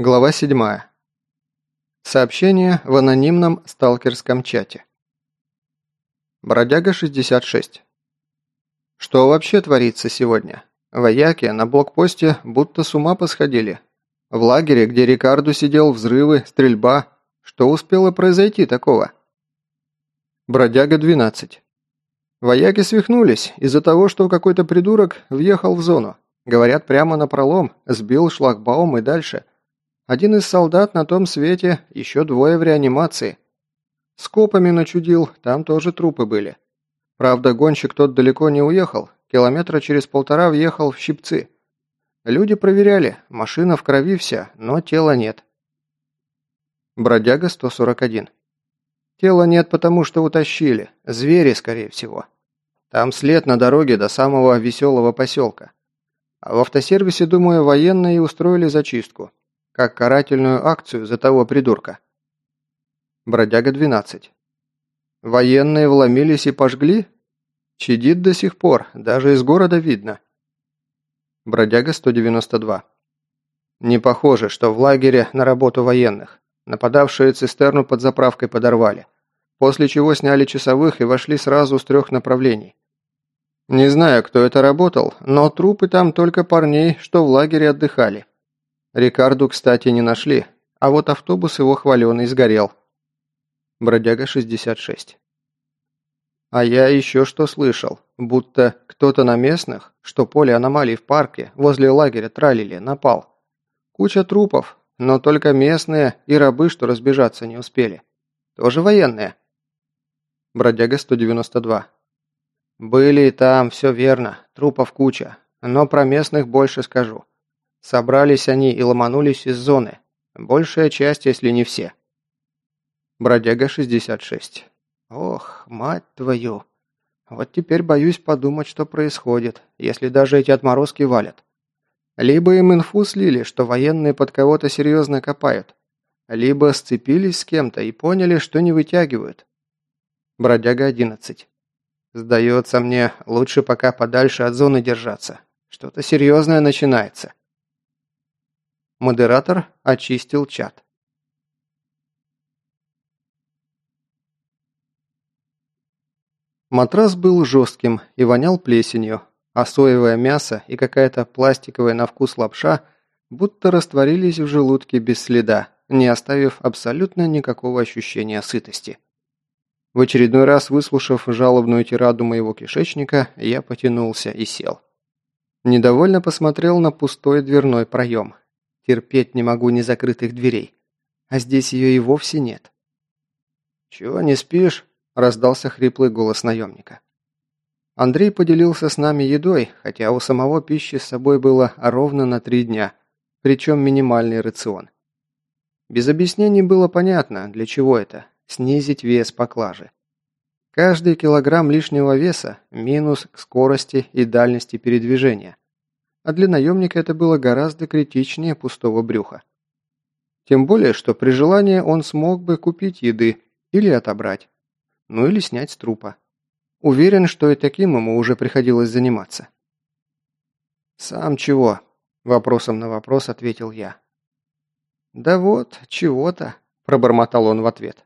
Глава 7. Сообщение в анонимном сталкерском чате. Бродяга 66. Что вообще творится сегодня? Вояки на блокпосте будто с ума посходили. В лагере, где Рикарду сидел, взрывы, стрельба. Что успело произойти такого? Бродяга 12. Вояки свихнулись из-за того, что какой-то придурок въехал в зону. Говорят, прямо на пролом, сбил шлагбаум и дальше – один из солдат на том свете, еще двое в реанимации. С копами начудил, там тоже трупы были. Правда, гонщик тот далеко не уехал, километра через полтора въехал в щипцы. Люди проверяли, машина в крови вся, но тела нет. Бродяга 141. Тела нет, потому что утащили. Звери, скорее всего. Там след на дороге до самого веселого поселка. А в автосервисе, думаю, военные устроили зачистку как карательную акцию за того придурка. Бродяга 12. Военные вломились и пожгли? Чадит до сих пор, даже из города видно. Бродяга 192. Не похоже, что в лагере на работу военных. Нападавшие цистерну под заправкой подорвали. После чего сняли часовых и вошли сразу с трех направлений. Не знаю, кто это работал, но трупы там только парней, что в лагере отдыхали. Рикарду, кстати, не нашли, а вот автобус его хваленый сгорел. Бродяга 66. А я еще что слышал, будто кто-то на местных, что поле аномалий в парке, возле лагеря тралили, напал. Куча трупов, но только местные и рабы, что разбежаться не успели. Тоже военные. Бродяга 192. Были и там, все верно, трупов куча, но про местных больше скажу. Собрались они и ломанулись из зоны. Большая часть, если не все. Бродяга 66. Ох, мать твою. Вот теперь боюсь подумать, что происходит, если даже эти отморозки валят. Либо им инфу слили, что военные под кого-то серьезно копают, либо сцепились с кем-то и поняли, что не вытягивают. Бродяга 11. Сдается мне, лучше пока подальше от зоны держаться. Что-то серьезное начинается. Модератор очистил чат. Матрас был жестким и вонял плесенью, а соевое мясо и какая-то пластиковая на вкус лапша будто растворились в желудке без следа, не оставив абсолютно никакого ощущения сытости. В очередной раз, выслушав жалобную тираду моего кишечника, я потянулся и сел. Недовольно посмотрел на пустой дверной проем, Терпеть не могу незакрытых дверей. А здесь ее и вовсе нет. «Чего не спишь?» – раздался хриплый голос наемника. Андрей поделился с нами едой, хотя у самого пищи с собой было ровно на три дня, причем минимальный рацион. Без объяснений было понятно, для чего это – снизить вес поклажи. Каждый килограмм лишнего веса – минус к скорости и дальности передвижения – а для наемника это было гораздо критичнее пустого брюха. Тем более, что при желании он смог бы купить еды или отобрать, ну или снять с трупа. Уверен, что и таким ему уже приходилось заниматься. «Сам чего?» – вопросом на вопрос ответил я. «Да вот, чего-то», – пробормотал он в ответ.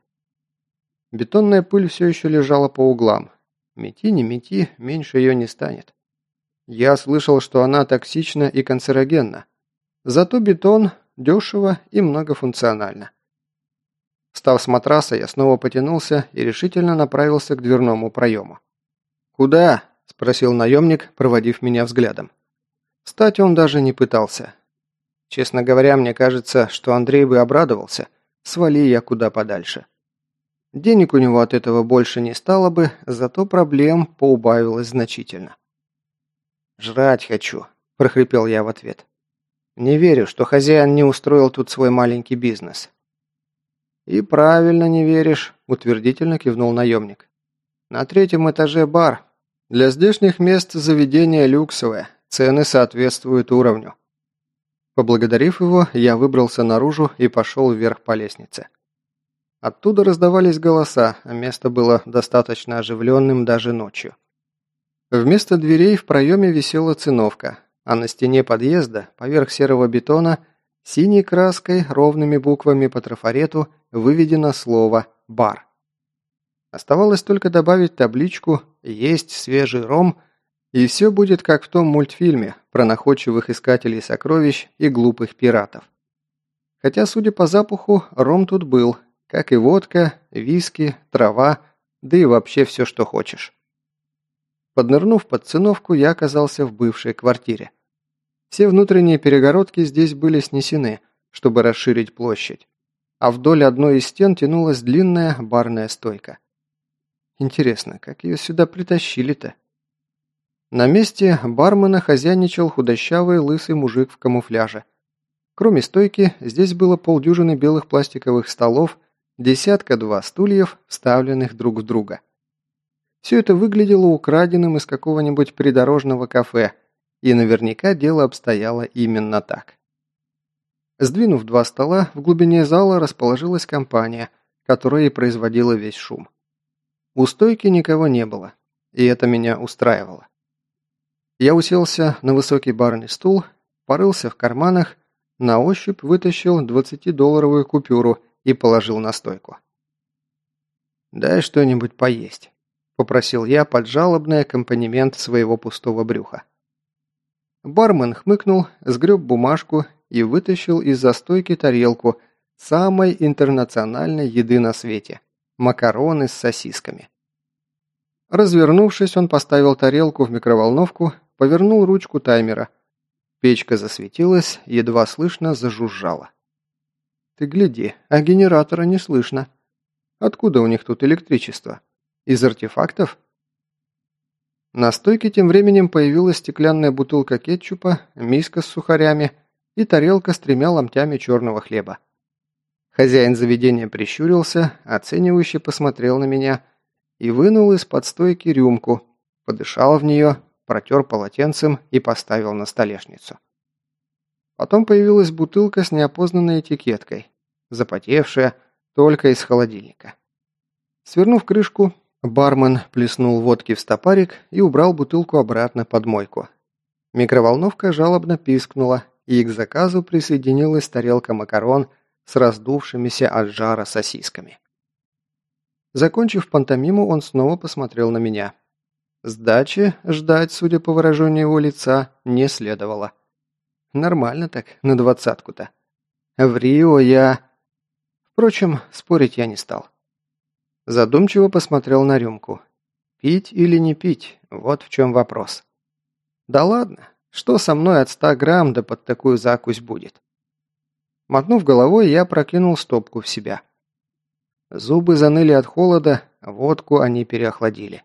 Бетонная пыль все еще лежала по углам. Мети, не мети, меньше ее не станет. Я слышал, что она токсична и канцерогенна. Зато бетон дешево и многофункционально. Встав с матраса, я снова потянулся и решительно направился к дверному проему. «Куда?» – спросил наемник, проводив меня взглядом. Встать он даже не пытался. Честно говоря, мне кажется, что Андрей бы обрадовался, свали я куда подальше. Денег у него от этого больше не стало бы, зато проблем поубавилось значительно. «Жрать хочу», – прохрипел я в ответ. «Не верю, что хозяин не устроил тут свой маленький бизнес». «И правильно не веришь», – утвердительно кивнул наемник. «На третьем этаже бар. Для здешних мест заведение люксовое, цены соответствуют уровню». Поблагодарив его, я выбрался наружу и пошел вверх по лестнице. Оттуда раздавались голоса, а место было достаточно оживленным даже ночью. Вместо дверей в проеме висела циновка, а на стене подъезда, поверх серого бетона, Синей краской, ровными буквами по трафарету, выведено слово «бар». Оставалось только добавить табличку «Есть свежий ром», и все будет как в том мультфильме про находчивых искателей сокровищ и глупых пиратов. Хотя, судя по запаху, ром тут был, как и водка, виски, трава, да и вообще все, что хочешь. Поднырнув под циновку, я оказался в бывшей квартире. Все внутренние перегородки здесь были снесены, чтобы расширить площадь, а вдоль одной из стен тянулась длинная барная стойка. Интересно, как ее сюда притащили-то? На месте бармена хозяйничал худощавый лысый мужик в камуфляже. Кроме стойки, здесь было полдюжины белых пластиковых столов, десятка-два стульев, вставленных друг в друга. Все это выглядело украденным из какого-нибудь придорожного кафе – и наверняка дело обстояло именно так. Сдвинув два стола, в глубине зала расположилась компания, которая и производила весь шум. У стойки никого не было, и это меня устраивало. Я уселся на высокий барный стул, порылся в карманах, на ощупь вытащил 20-долларовую купюру и положил на стойку. «Дай что-нибудь поесть», – попросил я под жалобный аккомпанемент своего пустого брюха. Бармен хмыкнул, сгреб бумажку и вытащил из застойки тарелку самой интернациональной еды на свете – макароны с сосисками. Развернувшись, он поставил тарелку в микроволновку, повернул ручку таймера. Печка засветилась, едва слышно зажужжала. «Ты гляди, а генератора не слышно. Откуда у них тут электричество? Из артефактов?» На стойке тем временем появилась стеклянная бутылка кетчупа, миска с сухарями и тарелка с тремя ломтями черного хлеба. Хозяин заведения прищурился, оценивающе посмотрел на меня и вынул из-под стойки рюмку, подышал в нее, протер полотенцем и поставил на столешницу. Потом появилась бутылка с неопознанной этикеткой, запотевшая, только из холодильника. Свернув крышку, Бармен плеснул водки в стопарик и убрал бутылку обратно под мойку. Микроволновка жалобно пискнула, и к заказу присоединилась тарелка макарон с раздувшимися от жара сосисками. Закончив пантомиму, он снова посмотрел на меня. Сдачи ждать, судя по выражению его лица, не следовало. Нормально так, на двадцатку-то. В Рио я... Впрочем, спорить я не стал. Задумчиво посмотрел на рюмку. Пить или не пить, вот в чем вопрос. Да ладно, что со мной от ста грамм да под такую закусь будет? Мотнув головой, я прокинул стопку в себя. Зубы заныли от холода, водку они переохладили.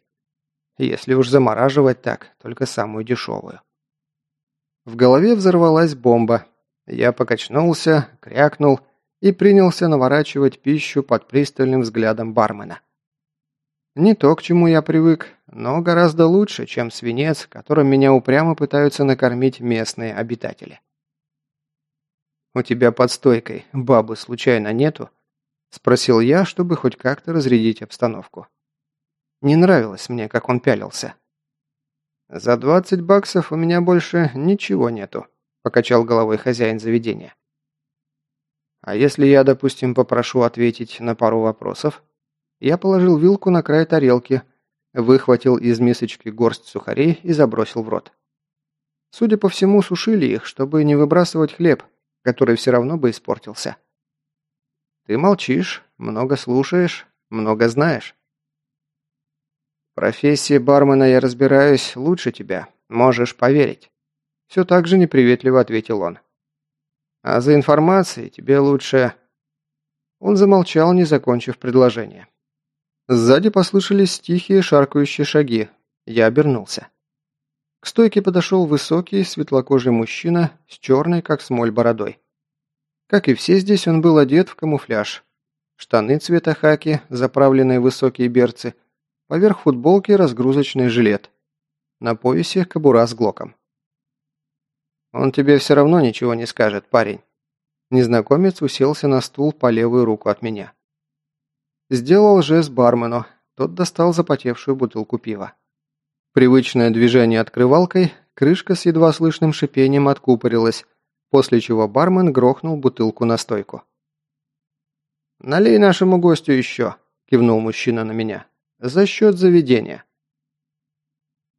Если уж замораживать так, только самую дешевую. В голове взорвалась бомба. Я покачнулся, крякнул и принялся наворачивать пищу под пристальным взглядом бармена. Не то, к чему я привык, но гораздо лучше, чем свинец, которым меня упрямо пытаются накормить местные обитатели. «У тебя под стойкой бабы случайно нету?» – спросил я, чтобы хоть как-то разрядить обстановку. Не нравилось мне, как он пялился. «За двадцать баксов у меня больше ничего нету», – покачал головой хозяин заведения. А если я, допустим, попрошу ответить на пару вопросов? Я положил вилку на край тарелки, выхватил из мисочки горсть сухарей и забросил в рот. Судя по всему, сушили их, чтобы не выбрасывать хлеб, который все равно бы испортился. Ты молчишь, много слушаешь, много знаешь. Профессии бармена я разбираюсь лучше тебя, можешь поверить. Все так же неприветливо ответил он. А за информацией тебе лучше...» Он замолчал, не закончив предложение. Сзади послышались тихие шаркающие шаги. Я обернулся. К стойке подошел высокий, светлокожий мужчина с черной, как смоль, бородой. Как и все здесь, он был одет в камуфляж. Штаны цвета хаки, заправленные высокие берцы, поверх футболки разгрузочный жилет. На поясе кобура с глоком. Он тебе все равно ничего не скажет, парень». Незнакомец уселся на стул по левую руку от меня. Сделал жест бармену, тот достал запотевшую бутылку пива. Привычное движение открывалкой, крышка с едва слышным шипением откупорилась, после чего бармен грохнул бутылку на стойку. «Налей нашему гостю еще», – кивнул мужчина на меня. «За счет заведения».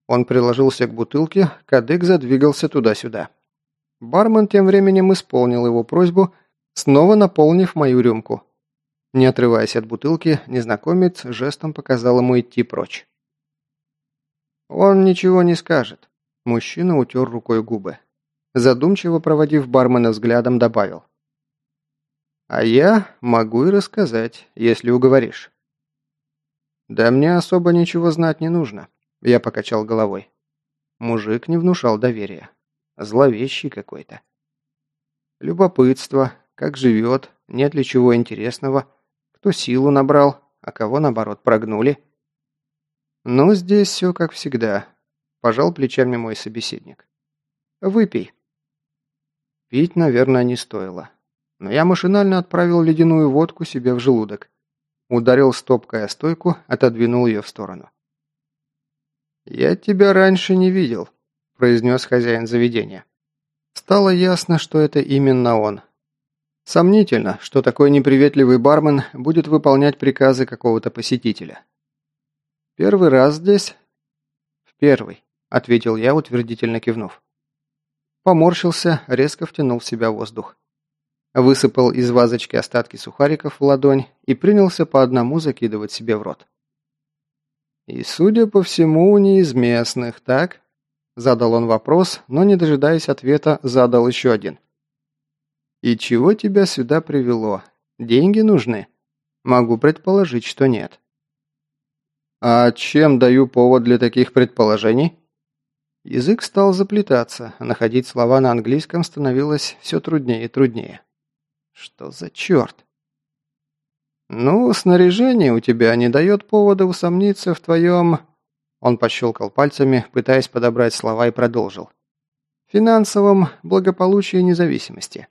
Он приложился к бутылке, кадык задвигался туда-сюда. Бармен тем временем исполнил его просьбу, снова наполнив мою рюмку. Не отрываясь от бутылки, незнакомец жестом показал ему идти прочь. «Он ничего не скажет», – мужчина утер рукой губы. Задумчиво проводив бармена взглядом, добавил. «А я могу и рассказать, если уговоришь». «Да мне особо ничего знать не нужно», я покачал головой. Мужик не внушал доверия. Зловещий какой-то. Любопытство, как живет, нет ли чего интересного, кто силу набрал, а кого, наоборот, прогнули. Ну, здесь все как всегда. Пожал плечами мой собеседник. Выпей. Пить, наверное, не стоило. Но я машинально отправил ледяную водку себе в желудок. Ударил стопкой о стойку, отодвинул ее в сторону. «Я тебя раньше не видел», – произнес хозяин заведения. Стало ясно, что это именно он. Сомнительно, что такой неприветливый бармен будет выполнять приказы какого-то посетителя. «Первый раз здесь?» «В первый», – ответил я, утвердительно кивнув. Поморщился, резко втянул в себя воздух. Высыпал из вазочки остатки сухариков в ладонь и принялся по одному закидывать себе в рот. «И, судя по всему, не из местных, так?» Задал он вопрос, но, не дожидаясь ответа, задал еще один. «И чего тебя сюда привело? Деньги нужны?» «Могу предположить, что нет». «А чем даю повод для таких предположений?» Язык стал заплетаться, находить слова на английском становилось все труднее и труднее. «Что за черт?» «Ну, снаряжение у тебя не дает повода усомниться в твоем...» Он пощелкал пальцами, пытаясь подобрать слова и продолжил. «Финансовом благополучии и независимости.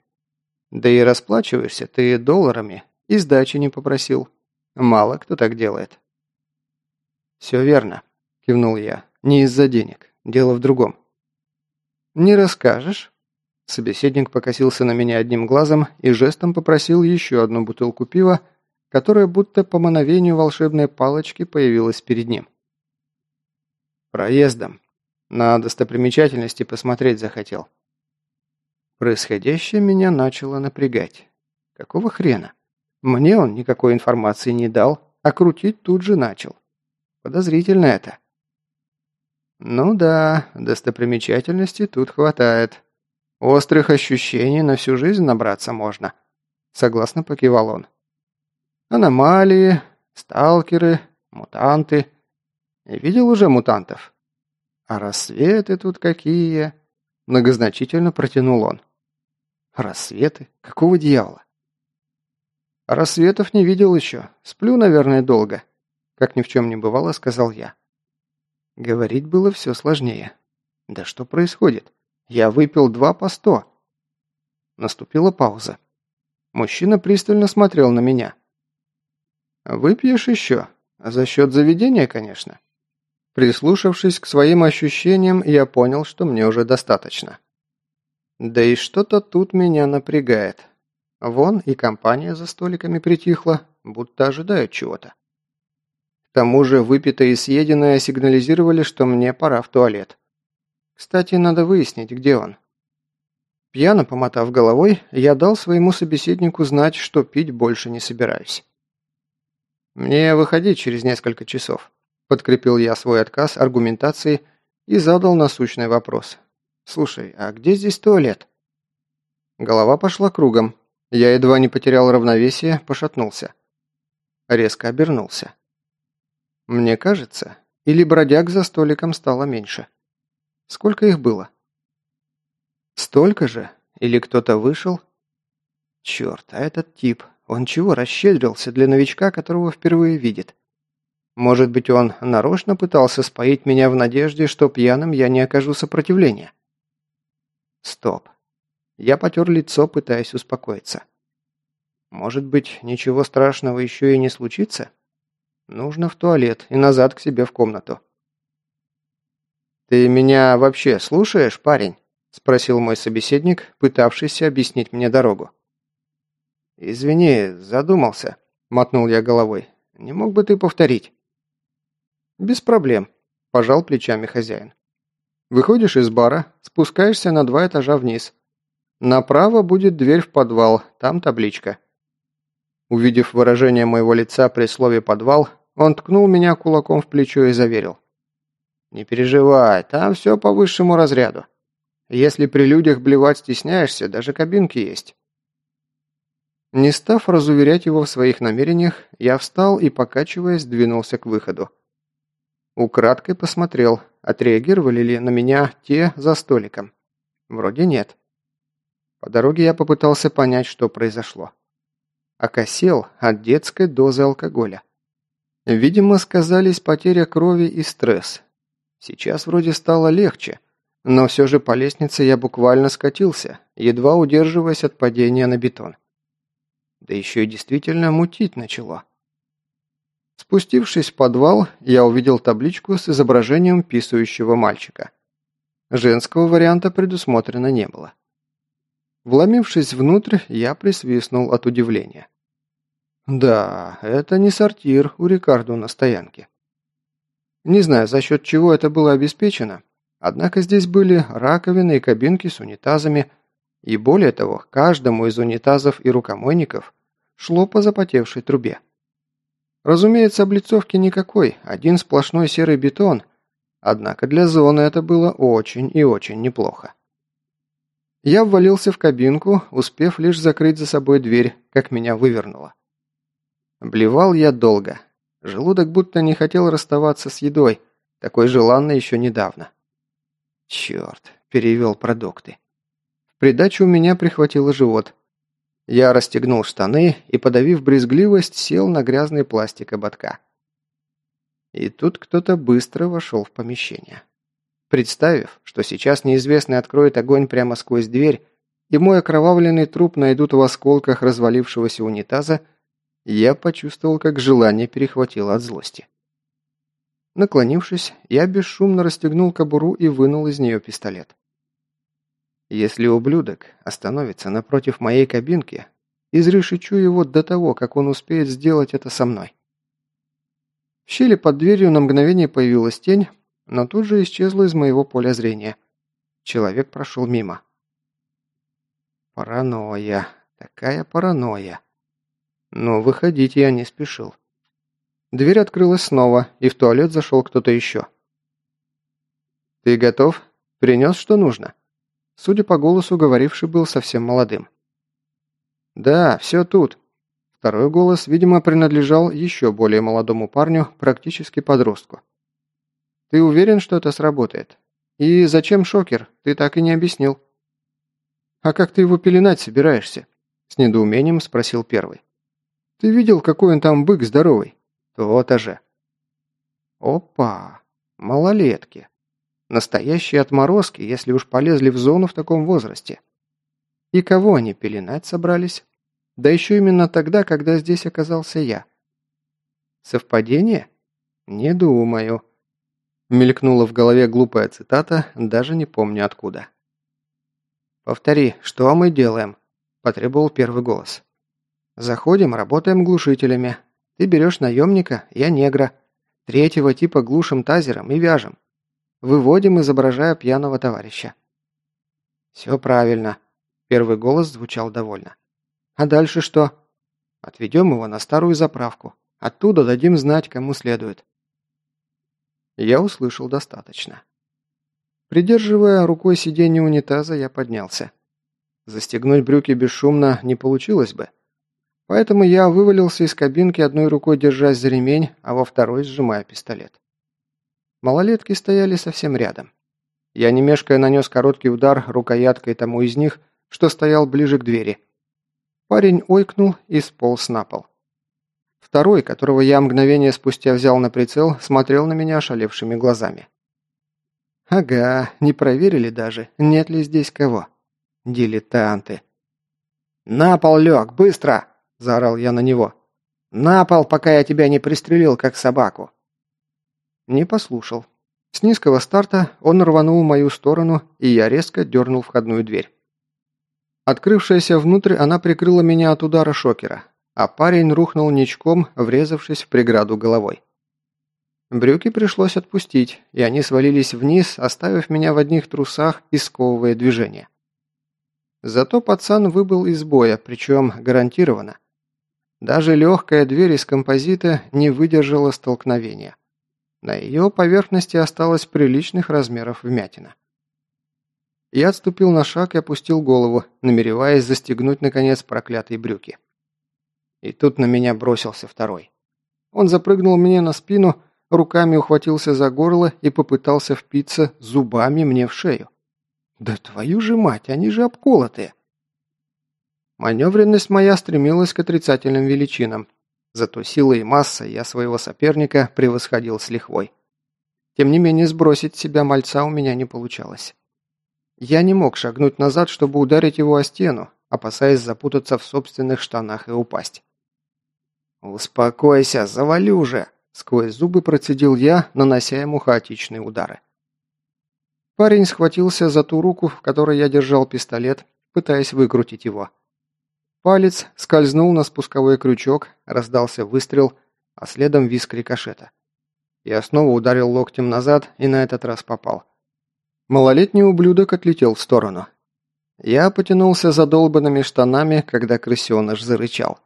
Да и расплачиваешься ты долларами, и сдачи не попросил. Мало кто так делает». «Все верно», – кивнул я. «Не из-за денег. Дело в другом». «Не расскажешь?» Собеседник покосился на меня одним глазом и жестом попросил еще одну бутылку пива, которая будто по мановению волшебной палочки появилась перед ним. «Проездом. На достопримечательности посмотреть захотел». Происходящее меня начало напрягать. Какого хрена? Мне он никакой информации не дал, а крутить тут же начал. Подозрительно это. Ну да, достопримечательностей тут хватает. Острых ощущений на всю жизнь набраться можно. Согласно покивал он. Аномалии, сталкеры, мутанты. Видел уже мутантов? А рассветы тут какие? Многозначительно протянул он. Рассветы? Какого дьявола? Рассветов не видел еще. Сплю, наверное, долго. Как ни в чем не бывало, сказал я. Говорить было все сложнее. Да что происходит? Я выпил два по сто. Наступила пауза. Мужчина пристально смотрел на меня. «Выпьешь еще? За счет заведения, конечно». Прислушавшись к своим ощущениям, я понял, что мне уже достаточно. Да и что-то тут меня напрягает. Вон и компания за столиками притихла, будто ожидают чего-то. К тому же выпитое и съеденное сигнализировали, что мне пора в туалет. Кстати, надо выяснить, где он. Пьяно помотав головой, я дал своему собеседнику знать, что пить больше не собираюсь. «Мне выходить через несколько часов», – подкрепил я свой отказ аргументацией и задал насущный вопрос. «Слушай, а где здесь туалет?» Голова пошла кругом. Я едва не потерял равновесие, пошатнулся. Резко обернулся. Мне кажется, или бродяг за столиком стало меньше. Сколько их было? Столько же? Или кто-то вышел? Черт, а этот тип, он чего расщедрился для новичка, которого впервые видит? Может быть, он нарочно пытался споить меня в надежде, что пьяным я не окажу сопротивления? Стоп. Я потер лицо, пытаясь успокоиться. Может быть, ничего страшного еще и не случится? Нужно в туалет и назад к себе в комнату. «Ты меня вообще слушаешь, парень?» – спросил мой собеседник, пытавшийся объяснить мне дорогу. «Извини, задумался», – мотнул я головой. «Не мог бы ты повторить?» «Без проблем», – пожал плечами хозяин. «Выходишь из бара, спускаешься на два этажа вниз. Направо будет дверь в подвал, там табличка». Увидев выражение моего лица при слове «подвал», он ткнул меня кулаком в плечо и заверил. «Не переживай, там все по высшему разряду. Если при людях блевать стесняешься, даже кабинки есть». Не став разуверять его в своих намерениях, я встал и, покачиваясь, двинулся к выходу. Украдкой посмотрел, отреагировали ли на меня те за столиком. Вроде нет. По дороге я попытался понять, что произошло. Окосел от детской дозы алкоголя. Видимо, сказались потеря крови и стресс. Сейчас вроде стало легче, но все же по лестнице я буквально скатился, едва удерживаясь от падения на бетон. Да еще и действительно мутить начало. Спустившись в подвал, я увидел табличку с изображением писающего мальчика. Женского варианта предусмотрено не было. Вломившись внутрь, я присвистнул от удивления. Да, это не сортир у Рикардо на стоянке. Не знаю, за счет чего это было обеспечено, однако здесь были раковины и кабинки с унитазами, и более того, каждому из унитазов и рукомойников шло по запотевшей трубе. Разумеется, облицовки никакой, один сплошной серый бетон, однако для зоны это было очень и очень неплохо. Я ввалился в кабинку, успев лишь закрыть за собой дверь, как меня вывернуло. Блевал я долго. Желудок будто не хотел расставаться с едой, такой желанной еще недавно. Черт, перевел продукты. В придачу у меня прихватило живот. Я расстегнул штаны и, подавив брезгливость, сел на грязный пластик ободка. И тут кто-то быстро вошел в помещение. Представив, что сейчас неизвестный откроет огонь прямо сквозь дверь, и мой окровавленный труп найдут в осколках развалившегося унитаза, я почувствовал, как желание перехватило от злости. Наклонившись, я бесшумно расстегнул кобуру и вынул из нее пистолет. Если ублюдок остановится напротив моей кабинки, изрешечу его до того, как он успеет сделать это со мной. В щели под дверью на мгновение появилась тень, но тут же исчезла из моего поля зрения. Человек прошел мимо. Паранойя. Такая паранойя. Но выходить я не спешил. Дверь открылась снова, и в туалет зашел кто-то еще. «Ты готов? Принес, что нужно?» Судя по голосу, говоривший был совсем молодым. «Да, все тут». Второй голос, видимо, принадлежал еще более молодому парню, практически подростку. «Ты уверен, что это сработает? И зачем шокер? Ты так и не объяснил». «А как ты его пеленать собираешься?» С недоумением спросил первый. Ты видел, какой он там бык здоровый? То-то же. Опа, малолетки. Настоящие отморозки, если уж полезли в зону в таком возрасте. И кого они пеленать собрались? Да еще именно тогда, когда здесь оказался я. Совпадение? Не думаю. Мелькнула в голове глупая цитата, даже не помню откуда. «Повтори, что мы делаем?» – потребовал первый голос. Заходим, работаем глушителями. Ты берешь наемника, я негра. Третьего типа глушим тазером и вяжем. Выводим, изображая пьяного товарища. Все правильно. Первый голос звучал довольно. А дальше что? Отведем его на старую заправку. Оттуда дадим знать, кому следует. Я услышал достаточно. Придерживая рукой сиденье унитаза, я поднялся. Застегнуть брюки бесшумно не получилось бы. Поэтому я вывалился из кабинки, одной рукой держась за ремень, а во второй сжимая пистолет. Малолетки стояли совсем рядом. Я не мешкая нанес короткий удар рукояткой тому из них, что стоял ближе к двери. Парень ойкнул и сполз на пол. Второй, которого я мгновение спустя взял на прицел, смотрел на меня ошалевшими глазами. «Ага, не проверили даже, нет ли здесь кого. Дилетанты». «На пол лег, быстро!» – заорал я на него. «На пол, пока я тебя не пристрелил, как собаку!» Не послушал. С низкого старта он рванул в мою сторону, и я резко дернул входную дверь. Открывшаяся внутрь, она прикрыла меня от удара шокера, а парень рухнул ничком, врезавшись в преграду головой. Брюки пришлось отпустить, и они свалились вниз, оставив меня в одних трусах и сковывая движение. Зато пацан выбыл из боя, причем гарантированно. Даже легкая дверь из композита не выдержала столкновения. На ее поверхности осталось приличных размеров вмятина. Я отступил на шаг и опустил голову, намереваясь застегнуть, наконец, проклятые брюки. И тут на меня бросился второй. Он запрыгнул мне на спину, руками ухватился за горло и попытался впиться зубами мне в шею. «Да твою же мать, они же обколотые!» Маневренность моя стремилась к отрицательным величинам, зато силой и массой я своего соперника превосходил с лихвой. Тем не менее, сбросить себя мальца у меня не получалось. Я не мог шагнуть назад, чтобы ударить его о стену, опасаясь запутаться в собственных штанах и упасть. «Успокойся, завалю же!» Сквозь зубы процедил я, нанося ему хаотичные удары. Парень схватился за ту руку, в которой я держал пистолет, пытаясь выкрутить его. Палец скользнул на спусковой крючок, раздался выстрел, а следом виск рикошета. Я снова ударил локтем назад и на этот раз попал. Малолетний ублюдок отлетел в сторону. Я потянулся за долбанными штанами, когда крысеныш зарычал.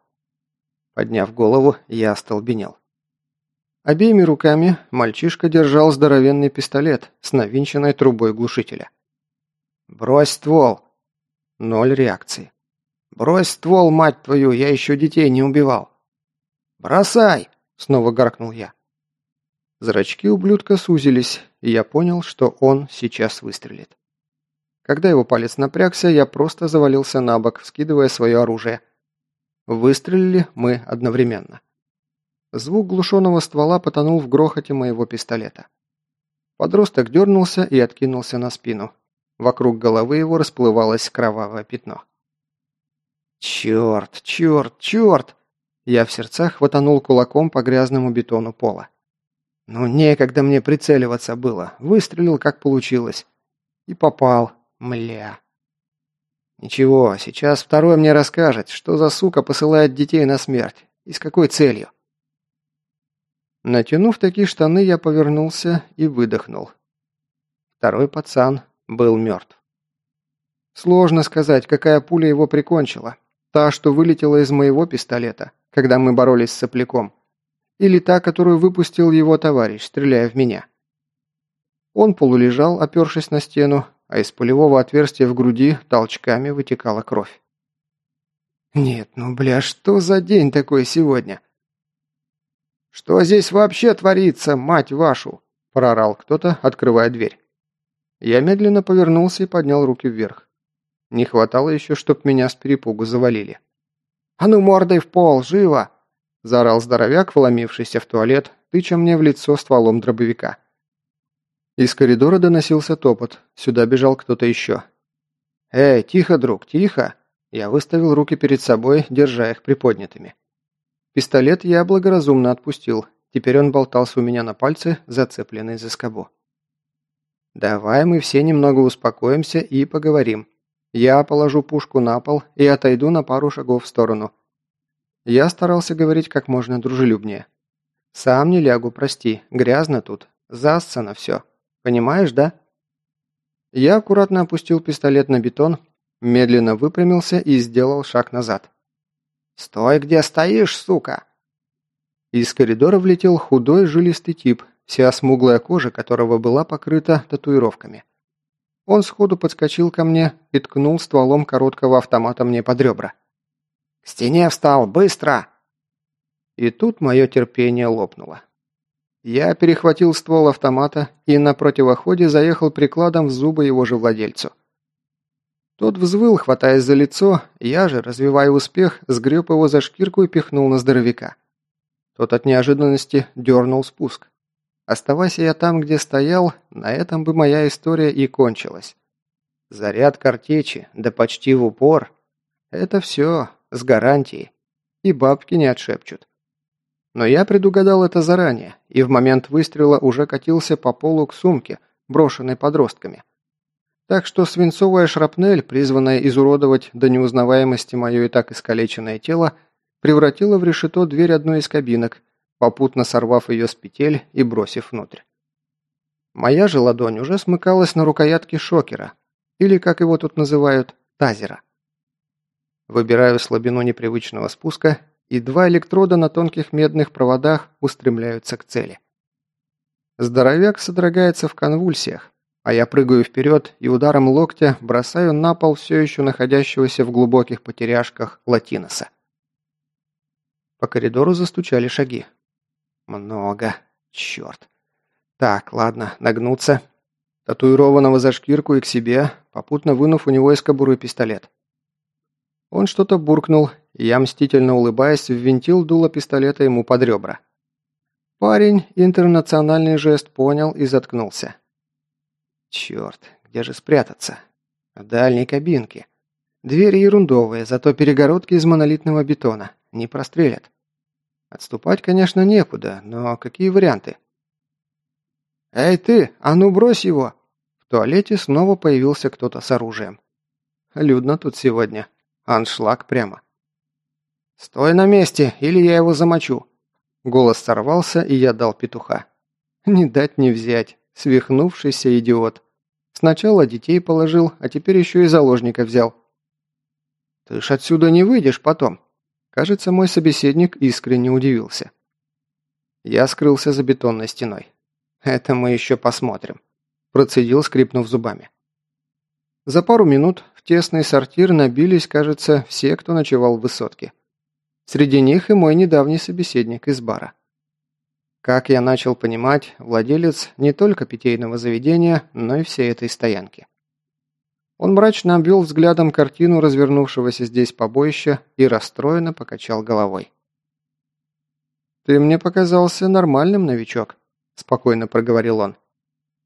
Подняв голову, я остолбенел. Обеими руками мальчишка держал здоровенный пистолет с навинченной трубой глушителя. «Брось ствол!» Ноль реакции. «Брось ствол, мать твою, я еще детей не убивал!» «Бросай!» — снова гаркнул я. Зрачки ублюдка сузились, и я понял, что он сейчас выстрелит. Когда его палец напрягся, я просто завалился на бок, скидывая свое оружие. Выстрелили мы одновременно. Звук глушенного ствола потонул в грохоте моего пистолета. Подросток дернулся и откинулся на спину. Вокруг головы его расплывалось кровавое пятно. «Черт, черт, черт!» Я в сердцах хватанул кулаком по грязному бетону пола. «Ну, некогда мне прицеливаться было. Выстрелил, как получилось. И попал. Мля!» «Ничего, сейчас второй мне расскажет, что за сука посылает детей на смерть. И с какой целью?» Натянув такие штаны, я повернулся и выдохнул. Второй пацан был мертв. Сложно сказать, какая пуля его прикончила. Та, что вылетела из моего пистолета, когда мы боролись с сопляком. Или та, которую выпустил его товарищ, стреляя в меня. Он полулежал, опершись на стену, а из пулевого отверстия в груди толчками вытекала кровь. «Нет, ну бля, что за день такой сегодня?» «Что здесь вообще творится, мать вашу?» – прорал кто-то, открывая дверь. Я медленно повернулся и поднял руки вверх. Не хватало еще, чтоб меня с перепугу завалили. «А ну мордой в пол, живо!» – заорал здоровяк, вломившийся в туалет, тыча мне в лицо стволом дробовика. Из коридора доносился топот. Сюда бежал кто-то еще. «Эй, тихо, друг, тихо!» Я выставил руки перед собой, держа их приподнятыми. Пистолет я благоразумно отпустил. Теперь он болтался у меня на пальце, зацепленный за скобу. «Давай мы все немного успокоимся и поговорим. Я положу пушку на пол и отойду на пару шагов в сторону». Я старался говорить как можно дружелюбнее. «Сам не лягу, прости. Грязно тут. Зассано все. Понимаешь, да?» Я аккуратно опустил пистолет на бетон, медленно выпрямился и сделал шаг назад. «Стой, где стоишь, сука!» Из коридора влетел худой жилистый тип, вся смуглая кожа которого была покрыта татуировками. Он сходу подскочил ко мне и ткнул стволом короткого автомата мне под ребра. «К стене встал! Быстро!» И тут мое терпение лопнуло. Я перехватил ствол автомата и на противоходе заехал прикладом в зубы его же владельцу. Тот взвыл, хватаясь за лицо, я же, развивая успех, сгреб его за шкирку и пихнул на здоровяка. Тот от неожиданности дернул спуск. Оставайся я там, где стоял, на этом бы моя история и кончилась. Заряд картечи, да почти в упор. Это все, с гарантией. И бабки не отшепчут. Но я предугадал это заранее, и в момент выстрела уже катился по полу к сумке, брошенной подростками. Так что свинцовая шрапнель, призванная изуродовать до неузнаваемости мое и так искалеченное тело, превратила в решето дверь одной из кабинок, попутно сорвав ее с петель и бросив внутрь. Моя же ладонь уже смыкалась на рукоятке шокера, или, как его тут называют, тазера. Выбираю слабину непривычного спуска, и два электрода на тонких медных проводах устремляются к цели. Здоровяк содрогается в конвульсиях, а я прыгаю вперед и ударом локтя бросаю на пол все еще находящегося в глубоких потеряшках Латиноса. По коридору застучали шаги. Много. Черт. Так, ладно, нагнуться. Татуированного за шкирку и к себе, попутно вынув у него из кобуры пистолет. Он что-то буркнул, и я, мстительно улыбаясь, ввинтил дуло пистолета ему под ребра. Парень интернациональный жест понял и заткнулся. Черт, где же спрятаться? В дальней кабинке. Двери ерундовые, зато перегородки из монолитного бетона. Не прострелят. Отступать, конечно, некуда, но какие варианты? «Эй ты, а ну брось его!» В туалете снова появился кто-то с оружием. Людно тут сегодня. Аншлаг прямо. «Стой на месте, или я его замочу!» Голос сорвался, и я дал петуха. «Не дать не взять, свихнувшийся идиот. Сначала детей положил, а теперь еще и заложника взял». «Ты ж отсюда не выйдешь потом!» Кажется, мой собеседник искренне удивился. Я скрылся за бетонной стеной. «Это мы еще посмотрим», – процедил, скрипнув зубами. За пару минут в тесный сортир набились, кажется, все, кто ночевал в высотке. Среди них и мой недавний собеседник из бара. Как я начал понимать, владелец не только питейного заведения, но и всей этой стоянки. Он мрачно обвел взглядом картину развернувшегося здесь побоища и расстроенно покачал головой. «Ты мне показался нормальным, новичок», – спокойно проговорил он.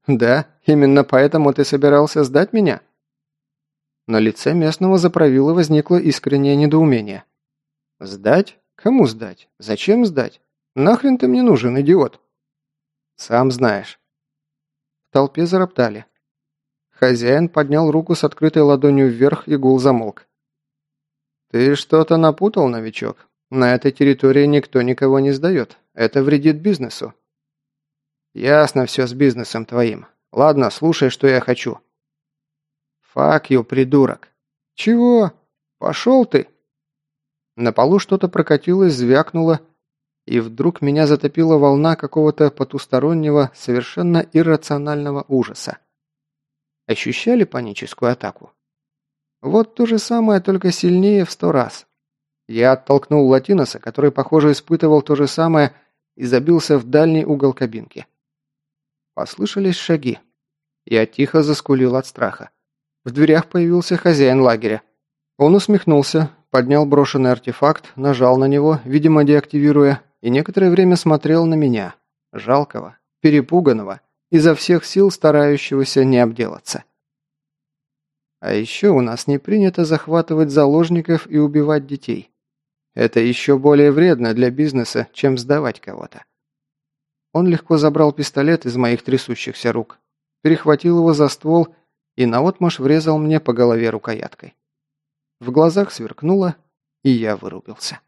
«Да, именно поэтому ты собирался сдать меня?» На лице местного заправила возникло искреннее недоумение. «Сдать? Кому сдать? Зачем сдать? Нахрен ты мне нужен, идиот?» «Сам знаешь». В толпе зароптали. Хозяин поднял руку с открытой ладонью вверх, и гул замолк. «Ты что-то напутал, новичок. На этой территории никто никого не сдает. Это вредит бизнесу. «Ясно все с бизнесом твоим. Ладно, слушай, что я хочу». «Фак ю, придурок». «Чего? Пошел ты!» На полу что-то прокатилось, звякнуло, и вдруг меня затопила волна какого-то потустороннего, совершенно иррационального ужаса. Ощущали паническую атаку? Вот то же самое, только сильнее в сто раз. Я оттолкнул Латиноса, который, похоже, испытывал то же самое, и забился в дальний угол кабинки. Послышались шаги. Я тихо заскулил от страха. В дверях появился хозяин лагеря. Он усмехнулся, поднял брошенный артефакт, нажал на него, видимо, деактивируя, и некоторое время смотрел на меня, жалкого, перепуганного, изо всех сил старающегося не обделаться. А еще у нас не принято захватывать заложников и убивать детей. Это еще более вредно для бизнеса, чем сдавать кого-то. Он легко забрал пистолет из моих трясущихся рук, перехватил его за ствол и наотмашь врезал мне по голове рукояткой. В глазах сверкнуло, и я вырубился.